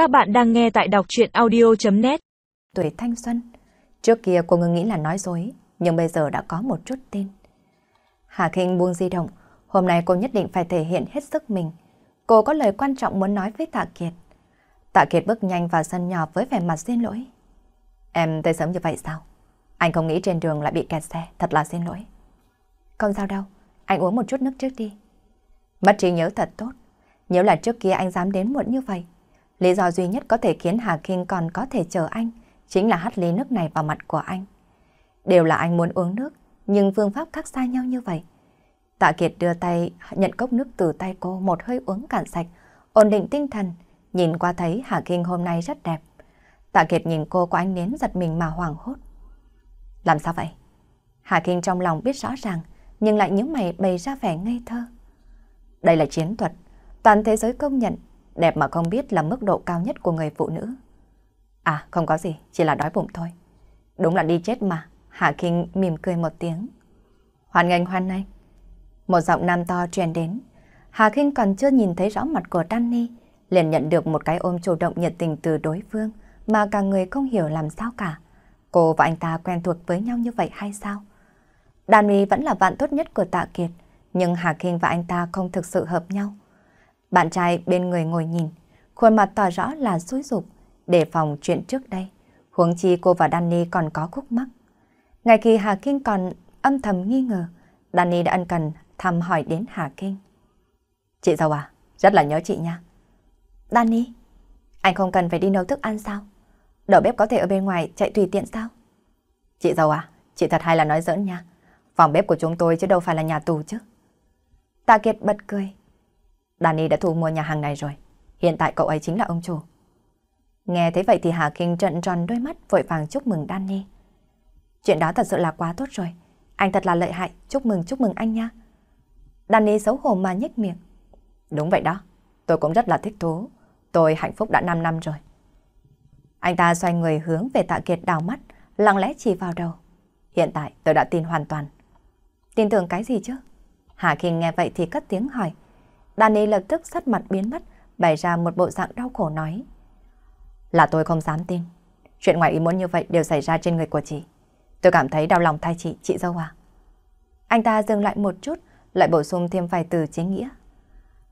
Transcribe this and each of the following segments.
Các bạn đang nghe tại đọc chuyện audio.net Tuổi thanh xuân, trước kia cô ngưng nghĩ là nói dối, nhưng bây giờ đã có một chút tin. Hà Kinh buông di động, hôm nay cô nhất định phải thể hiện hết sức mình. Cô có lời quan trọng muốn nói với Tạ Kiệt. Tạ Kiệt bước nhanh vào sân nhỏ với vẻ mặt xin lỗi. Em tới sớm như vậy sao? Anh không nghĩ trên đường lại bị kẹt xe, thật là xin lỗi. Không sao đâu, anh uống một chút nước trước đi. Mất trí nhớ thật tốt. nhớ là trước kia anh dám đến muộn như vậy, lý do duy nhất có thể khiến Hà Kinh còn có thể chờ anh chính là hắt ly nước này vào mặt của anh. Đều là anh muốn uống nước, nhưng phương pháp khác xa nhau như vậy. Tạ Kiệt đưa tay nhận cốc nước từ tay cô một hơi uống cạn sạch, ổn định tinh thần, nhìn qua thấy Hà Kinh hôm nay rất đẹp. Tạ Kiệt nhìn cô của anh nến giật mình mà hoảng hốt. Làm sao vậy? Hà Kinh trong lòng biết rõ ràng, nhưng lại những mày bày ra vẻ ngây thơ. Đây là chiến thuật, toàn thế giới công nhận, đẹp mà không biết là mức độ cao nhất của người phụ nữ. À, không có gì, chỉ là đói bụng thôi. Đúng là đi chết mà, Hạ Kinh mỉm cười một tiếng. Hoan nghênh hoan nghênh. Một giọng nam to truyền đến. Hà Kinh còn chưa nhìn thấy rõ mặt của Danny, liền nhận được một cái ôm chủ động nhiệt tình từ đối phương mà cả người không hiểu làm sao cả. Cô và anh ta quen thuộc với nhau như vậy hay sao? Danny vẫn là bạn tốt nhất của Tạ Kiệt, nhưng Hà Kinh và anh ta không thực sự hợp nhau. Bạn trai bên người ngồi nhìn, khuôn mặt tỏ rõ là xúi dục, đề phòng chuyện trước đây. Huống chi cô và Danny còn có khúc mắc. Ngày khi Hà Kinh còn âm thầm nghi ngờ, Danny đã ân cần thăm hỏi đến Hà Kinh. Chị giàu à, rất là nhớ chị nha. Danny, anh không cần phải đi nấu thức ăn sao? Đầu bếp có thể ở bên ngoài chạy tùy tiện sao? Chị giàu à, chị thật hay là nói giỡn nha. Phòng bếp của chúng tôi chứ đâu phải là nhà tù chứ. Tạ Kiệt bật cười. Danny đã thu mua nhà hàng này rồi. Hiện tại cậu ấy chính là ông chủ. Nghe thấy vậy thì Hà Kinh trận tròn đôi mắt vội vàng chúc mừng Danny. Chuyện đó thật sự là quá tốt rồi. Anh thật là lợi hại. Chúc mừng chúc mừng anh nha. Danny xấu hổ mà nhếch miệng. Đúng vậy đó. Tôi cũng rất là thích thú. Tôi hạnh phúc đã 5 năm rồi. Anh ta xoay người hướng về Tạ Kiệt đào mắt, lặng lẽ chỉ vào đầu. Hiện tại tôi đã tin hoàn toàn. Tin tưởng cái gì chứ? Hà Kinh nghe vậy thì cất tiếng hỏi. Danny lập tức sắt mặt biến mất, bày ra một bộ dạng đau khổ nói. Là tôi không dám tin. Chuyện ngoài ý muốn như vậy đều xảy ra trên người của chị. Tôi cảm thấy đau lòng thay chị, chị dâu à. Anh ta dừng lại một chút, lại bổ sung thêm vài từ chính nghĩa.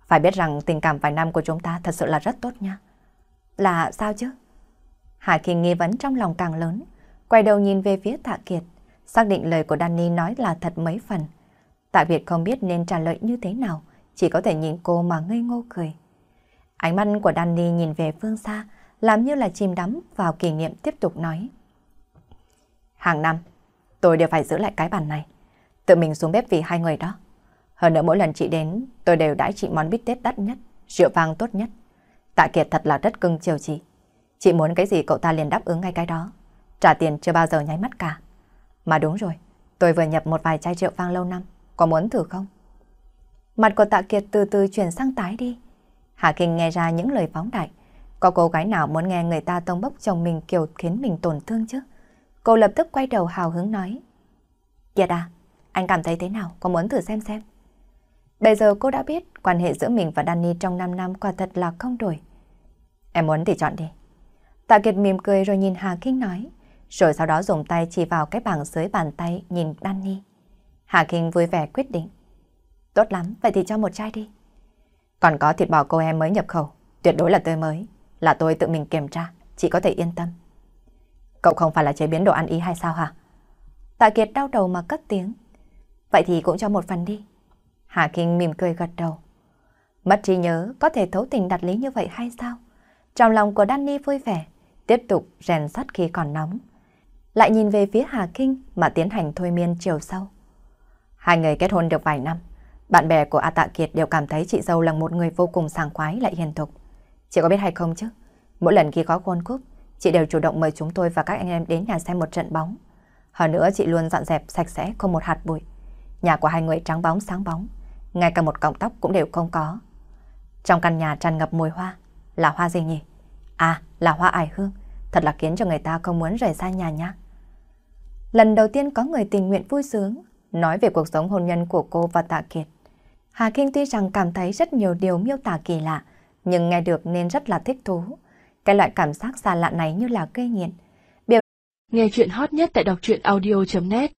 Phải biết rằng tình cảm vài năm của chúng ta thật sự là rất tốt nha. Là sao chứ? Hà Kỳ nghi vấn trong lòng càng lớn, quay đầu nhìn về phía Tạ Kiệt, xác định lời của Danny nói là thật mấy phần. Tạ Việt không biết nên trả lời như thế nào, chỉ có thể nhìn cô mà ngây ngô cười. Ánh mắt của Danny nhìn về phương xa, làm như là chìm đắm vào kỷ niệm tiếp tục nói. Hàng năm, tôi đều phải giữ lại cái bàn này. Tự mình xuống bếp vì hai người đó. Hơn nữa mỗi lần chị đến, tôi đều đãi chị món bít tết đắt nhất, rượu vang tốt nhất. Tạ Kiệt thật là rất cưng chiều chị. Chị muốn cái gì cậu ta liền đáp ứng ngay cái đó. Trả tiền chưa bao giờ nháy mắt cả. Mà đúng rồi, tôi vừa nhập một vài chai rượu vang lâu năm. Có muốn thử không? Mặt của Tạ Kiệt từ từ chuyển sang tái đi. Hạ Kinh nghe ra những lời phóng đại. Có cô gái nào muốn nghe người ta tông bốc chồng mình kiểu khiến mình tổn thương chứ? Cô lập tức quay đầu hào hứng nói. Kiệt à, anh cảm thấy thế nào? Có muốn thử xem xem? Bây giờ cô đã biết quan hệ giữa mình và Danny trong 5 năm quả thật là không đổi. Em muốn thì chọn đi. Tạ Kiệt mỉm cười rồi nhìn Hà Kinh nói. Rồi sau đó dùng tay chỉ vào cái bảng dưới bàn tay nhìn Danny. Hà Kinh vui vẻ quyết định. Tốt lắm, vậy thì cho một chai đi. Còn có thịt bò cô em mới nhập khẩu, tuyệt đối là tươi mới. Là tôi tự mình kiểm tra, chị có thể yên tâm. Cậu không phải là chế biến đồ ăn ý hay sao hả? Tạ Kiệt đau đầu mà cất tiếng. Vậy thì cũng cho một phần đi. Hà Kinh mỉm cười gật đầu. Mất trí nhớ có thể thấu tình đặt lý như vậy hay sao? Trong lòng của Danny vui vẻ, tiếp tục rèn sắt khi còn nóng. Lại nhìn về phía Hà Kinh mà tiến hành thôi miên chiều sâu. Hai người kết hôn được vài năm, bạn bè của A Tạ Kiệt đều cảm thấy chị dâu là một người vô cùng sảng khoái lại hiền thục. Chị có biết hay không chứ? Mỗi lần khi có World Cup, chị đều chủ động mời chúng tôi và các anh em đến nhà xem một trận bóng. Hơn nữa chị luôn dọn dẹp sạch sẽ không một hạt bụi. Nhà của hai người trắng bóng sáng bóng, ngay cả một cọng tóc cũng đều không có. Trong căn nhà tràn ngập mùi hoa, là hoa gì nhỉ? À, là hoa ải hương, thật là khiến cho người ta không muốn rời xa nhà nhá. Lần đầu tiên có người tình nguyện vui sướng, nói về cuộc sống hôn nhân của cô và Tạ Kiệt. Hà Kinh tuy rằng cảm thấy rất nhiều điều miêu tả kỳ lạ, nhưng nghe được nên rất là thích thú. Cái loại cảm giác xa lạ này như là gây nghiện. Biểu... Nghe chuyện hot nhất tại đọc truyện audio.net